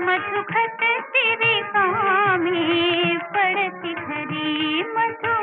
मधुखत तेरे पाँव पड़ती हरी मधु।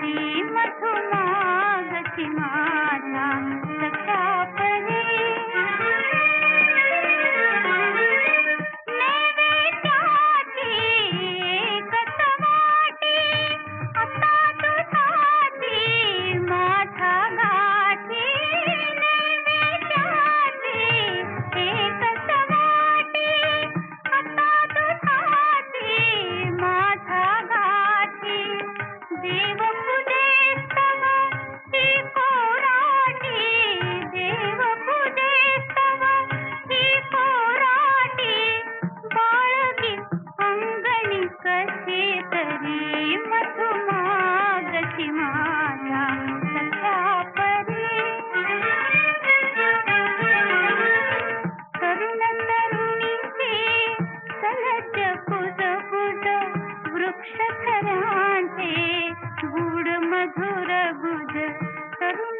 तरी गति माझ्या तरह से गुड़ मधुर बुझ करुण